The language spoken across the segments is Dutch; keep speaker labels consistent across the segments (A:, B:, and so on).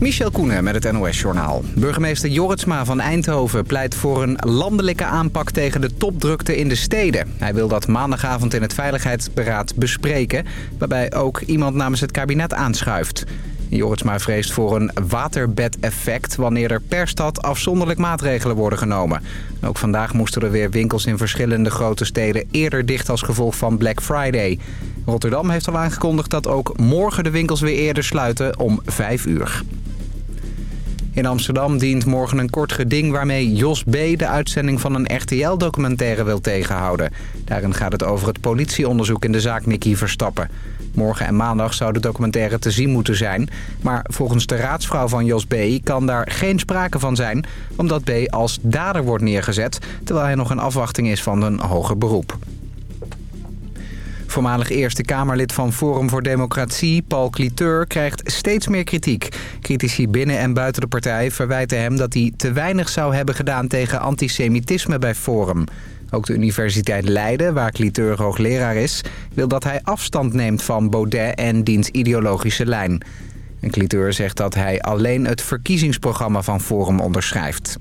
A: Michel Koenen met het NOS-journaal. Burgemeester Jorritsma van Eindhoven pleit voor een landelijke aanpak tegen de topdrukte in de steden. Hij wil dat maandagavond in het Veiligheidsberaad bespreken... waarbij ook iemand namens het kabinet aanschuift. Jorritsma vreest voor een waterbedeffect wanneer er per stad afzonderlijk maatregelen worden genomen. Ook vandaag moesten er weer winkels in verschillende grote steden eerder dicht als gevolg van Black Friday. Rotterdam heeft al aangekondigd dat ook morgen de winkels weer eerder sluiten om 5 uur. In Amsterdam dient morgen een kort geding waarmee Jos B. de uitzending van een RTL-documentaire wil tegenhouden. Daarin gaat het over het politieonderzoek in de zaak Nicky Verstappen. Morgen en maandag zou de documentaire te zien moeten zijn. Maar volgens de raadsvrouw van Jos B. kan daar geen sprake van zijn... omdat B. als dader wordt neergezet... terwijl hij nog in afwachting is van een hoger beroep. Voormalig Eerste Kamerlid van Forum voor Democratie, Paul Cliteur, krijgt steeds meer kritiek. Critici binnen en buiten de partij verwijten hem dat hij te weinig zou hebben gedaan tegen antisemitisme bij Forum. Ook de Universiteit Leiden, waar Cliteur hoogleraar is, wil dat hij afstand neemt van Baudet en diens ideologische lijn. En Cliteur zegt dat hij alleen het verkiezingsprogramma van Forum onderschrijft.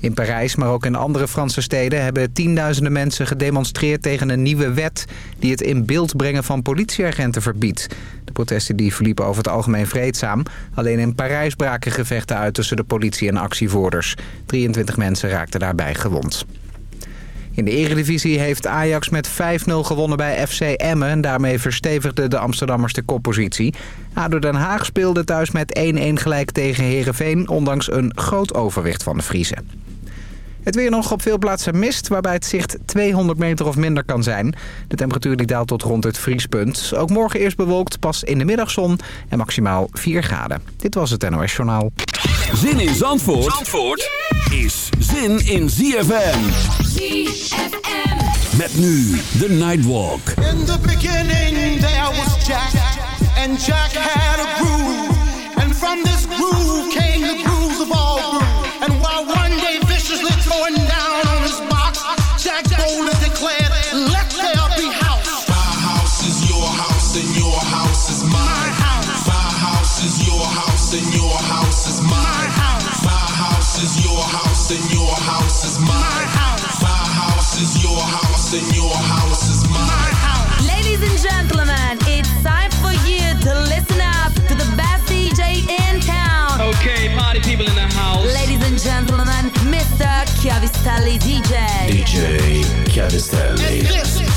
A: In Parijs, maar ook in andere Franse steden... hebben tienduizenden mensen gedemonstreerd tegen een nieuwe wet... die het in beeld brengen van politieagenten verbiedt. De protesten die verliepen over het algemeen vreedzaam. Alleen in Parijs braken gevechten uit tussen de politie en actievoerders. 23 mensen raakten daarbij gewond. In de eredivisie heeft Ajax met 5-0 gewonnen bij FC Emmen. En daarmee verstevigde de Amsterdammers de koppositie. ADO Den Haag speelde thuis met 1-1 gelijk tegen Heerenveen... ondanks een groot overwicht van de Vriezen. Het weer nog op veel plaatsen mist, waarbij het zicht 200 meter of minder kan zijn. De temperatuur die daalt tot rond het vriespunt. Ook morgen eerst bewolkt, pas in de middagzon en maximaal 4 graden. Dit was het NOS Journaal.
B: Zin in Zandvoort, Zandvoort is zin in ZFM. ZFM. Met nu de Nightwalk.
C: In the beginning there was Jack. And Jack had a groove. And from this groove came the
D: Chiavestelli DJ DJ
E: Chiavestelli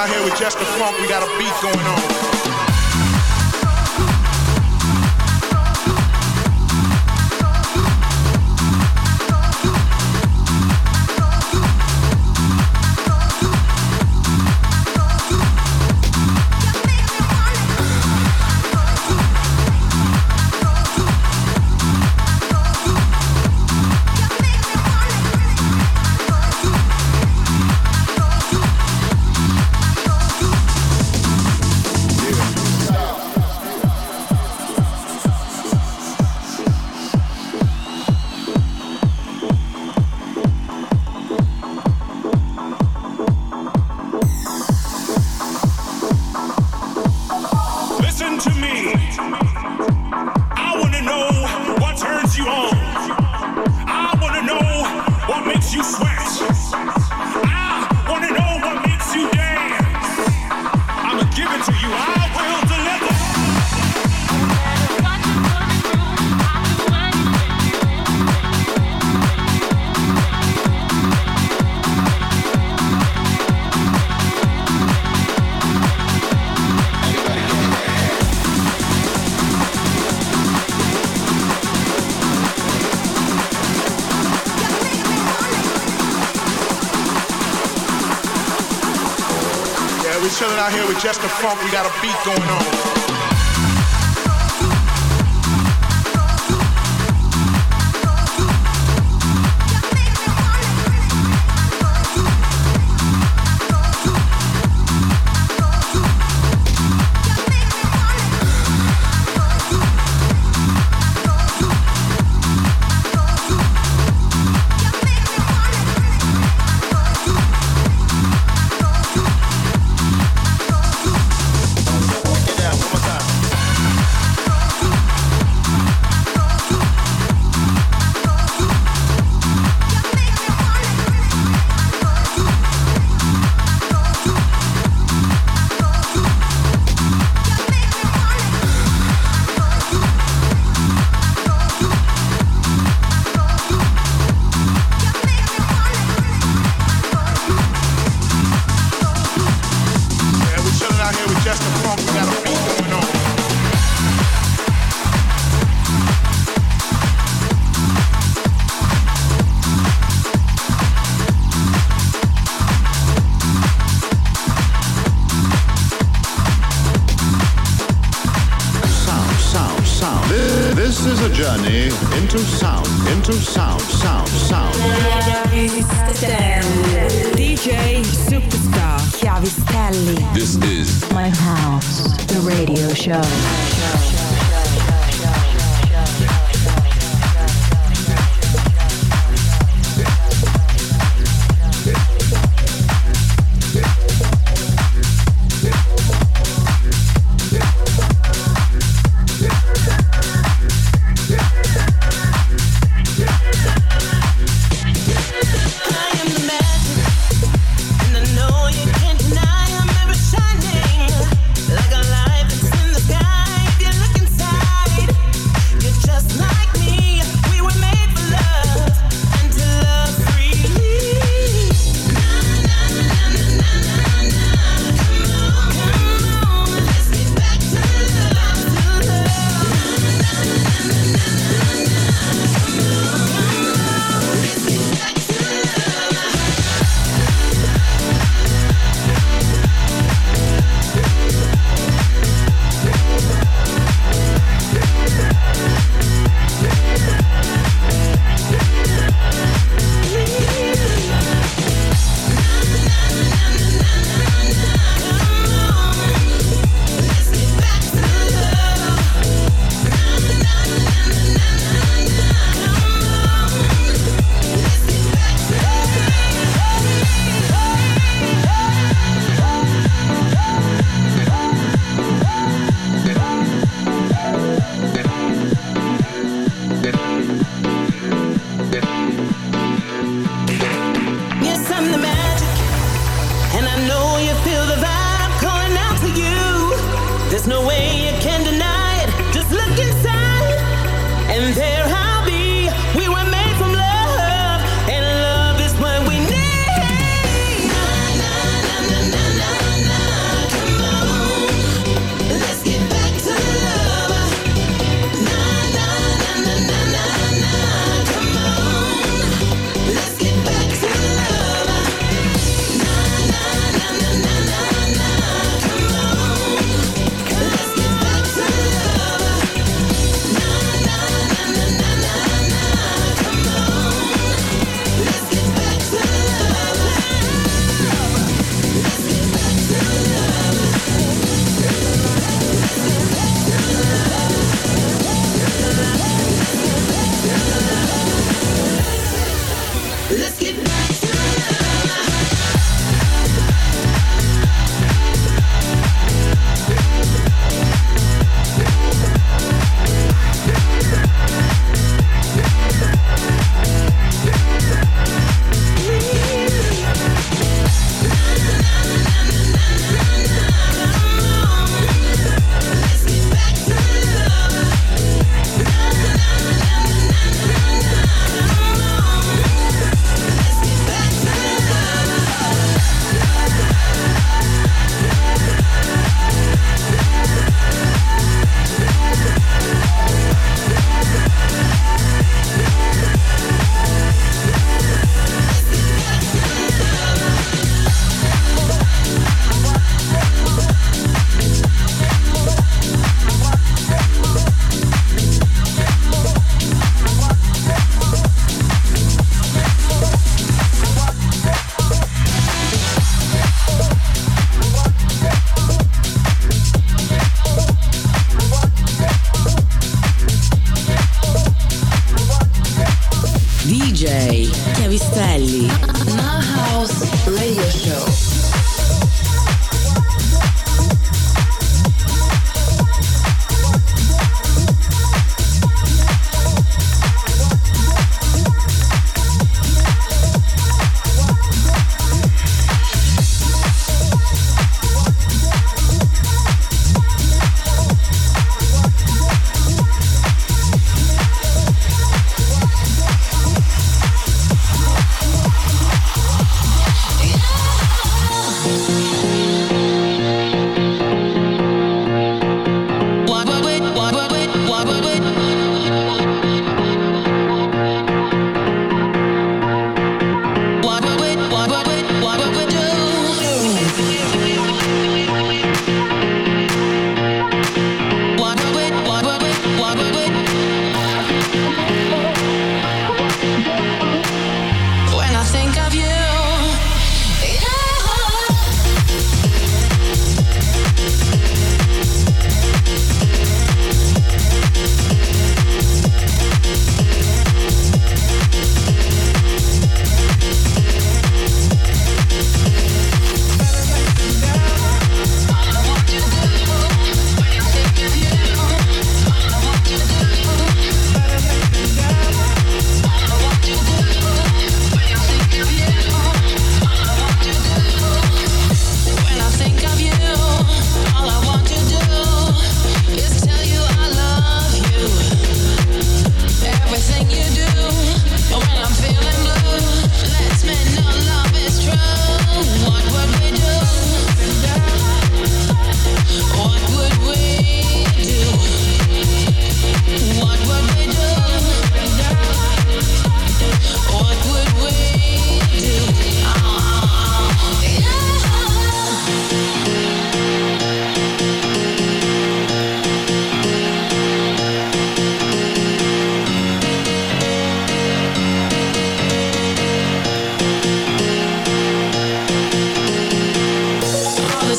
E: out here with Just the Funk. We got a beat going on. with just the funk, we got a beat going on.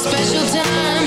F: special time.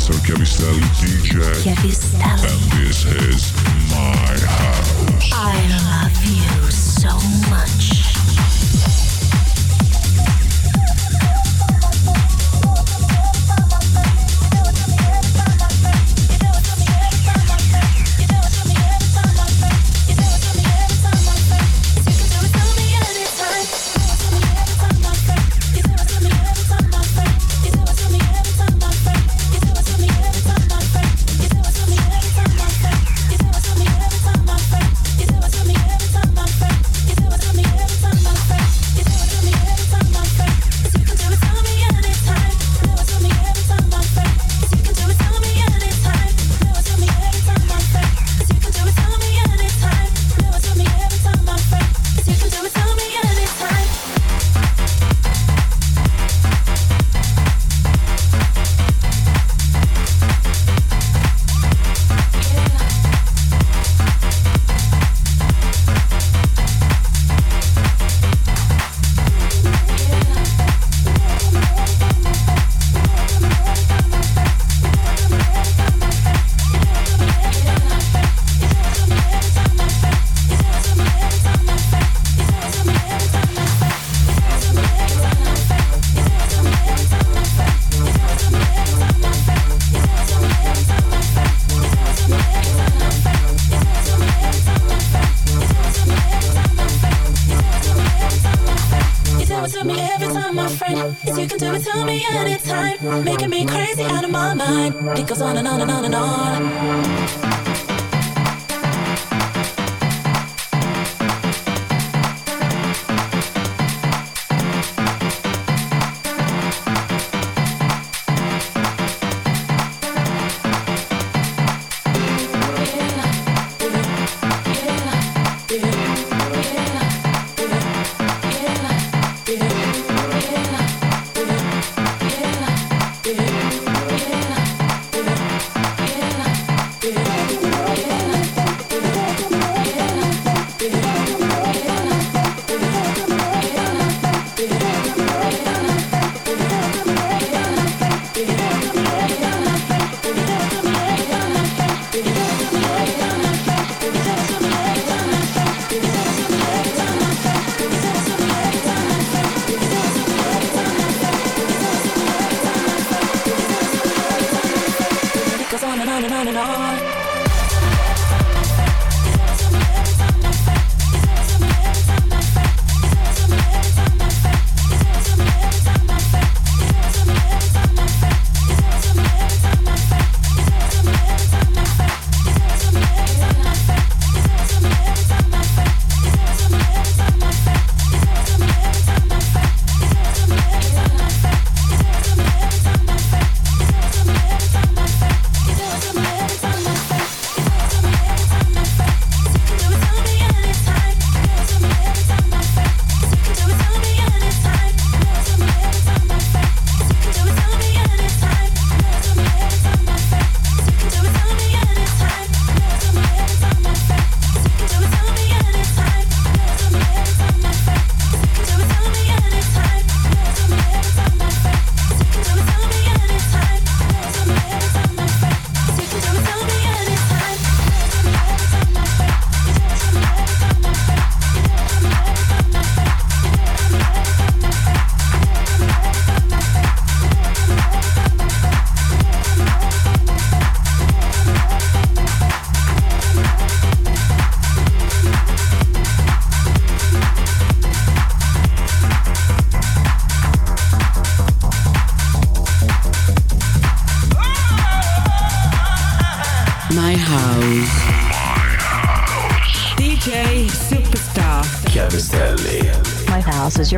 F: Mr. Capistelli
G: DJ.
H: Capistelli. And
I: this is my house.
J: I love you so much.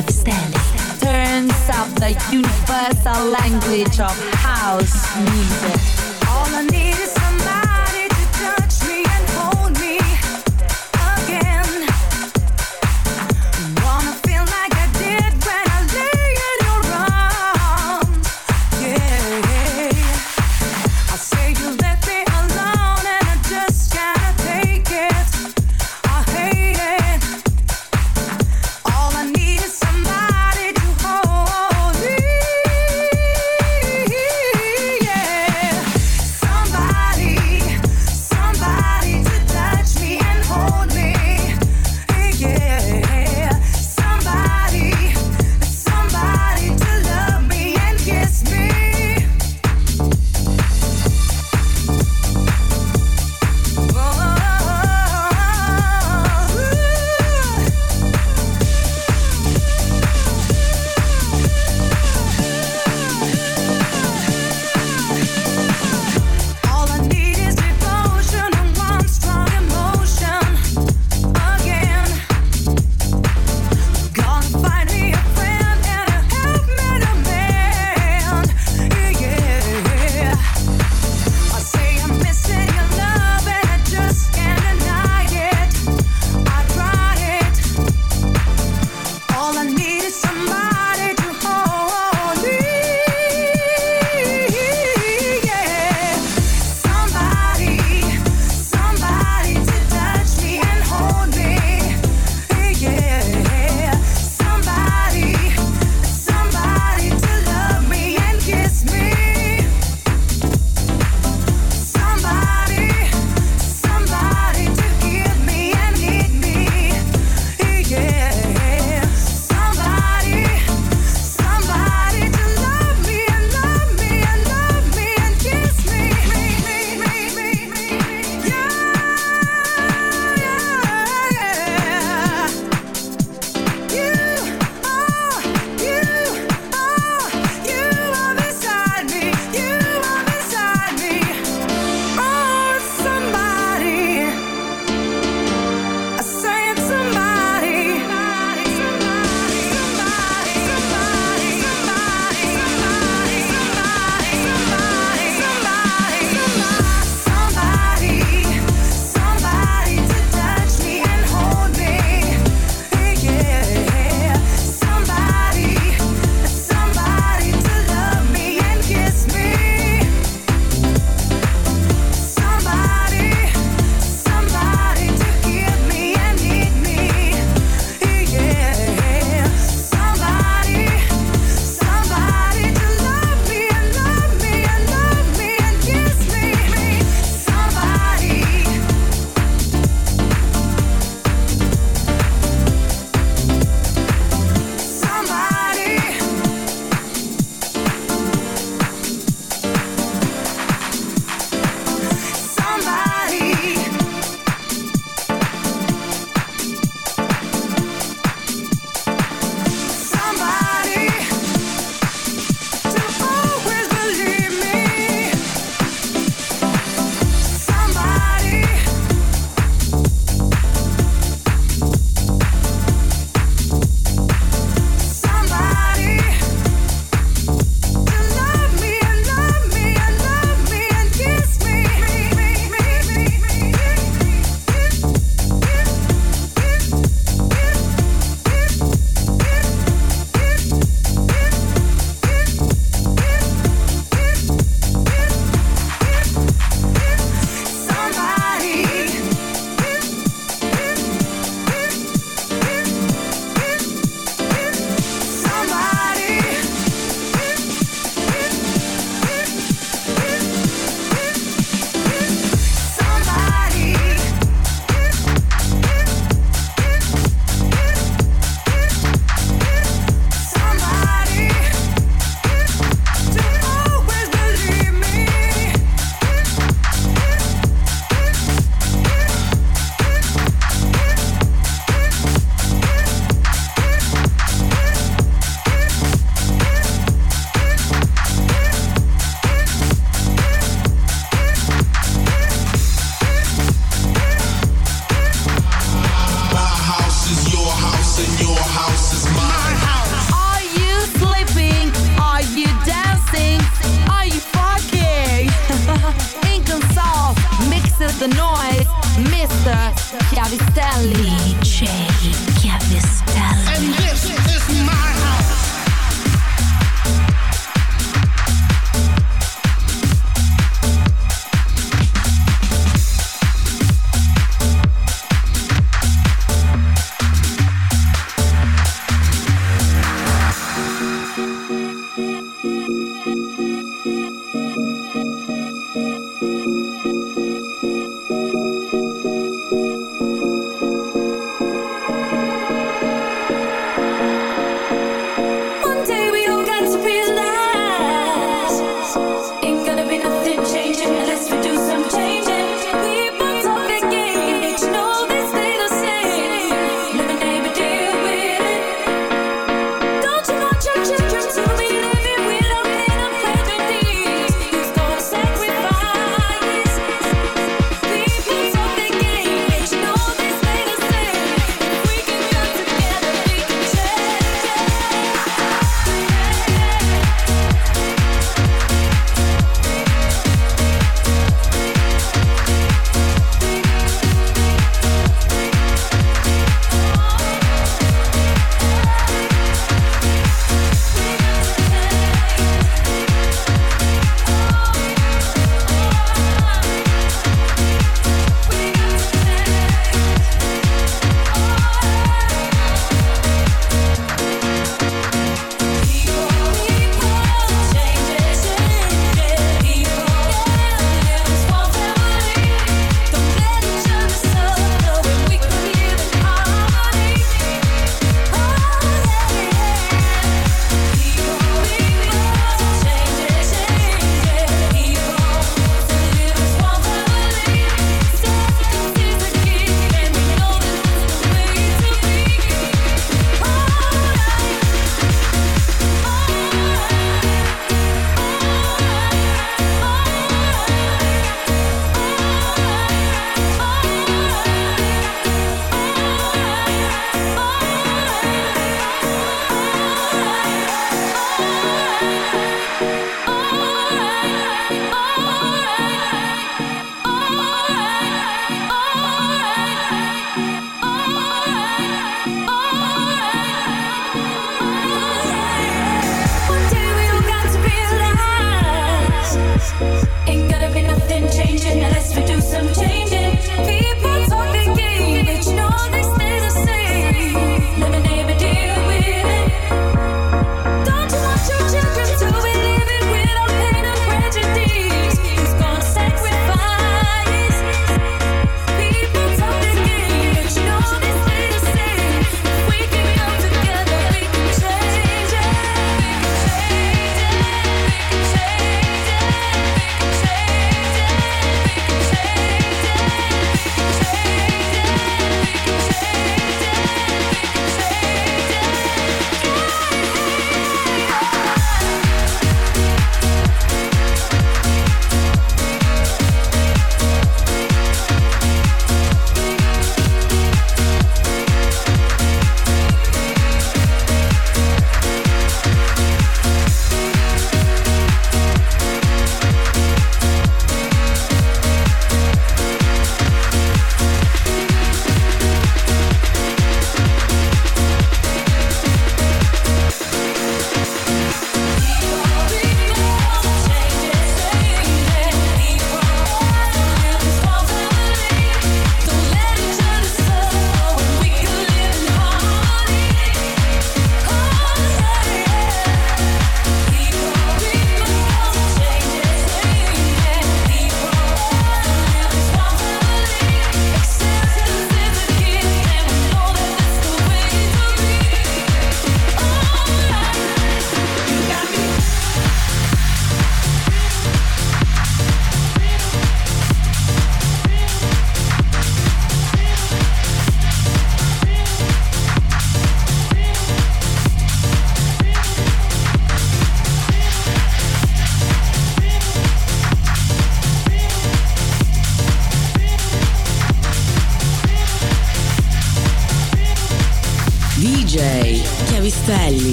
D: headstand turns up the universal language of house music.
H: All I need is somebody.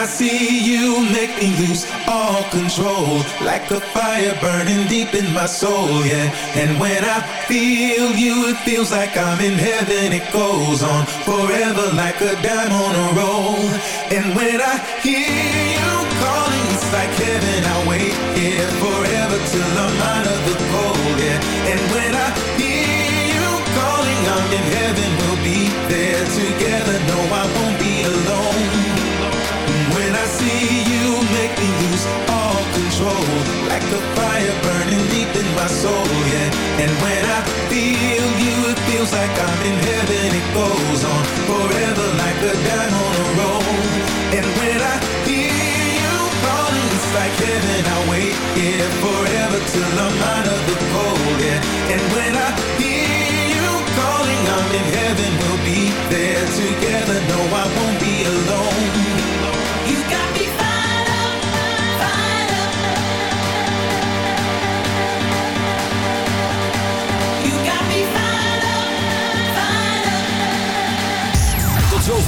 H: I
K: see you make me lose all control Like a fire burning deep in my soul, yeah. And when I feel you, it feels like I'm in heaven. It goes on forever like a dime on a roll. And when I hear you calling, it's like heaven. I wait here forever till I'm out of the cold, yeah. And when I hear you calling, I'm in heaven. We'll be there together, no I won't be alone my soul, yeah. And when I feel you, it feels like I'm in heaven. It goes on forever like a dime on a roll. And when I hear you calling, it's like heaven. I'll wait here forever till I'm out of the cold, yeah. And when I hear you calling, I'm in heaven. We'll be there together, no I won't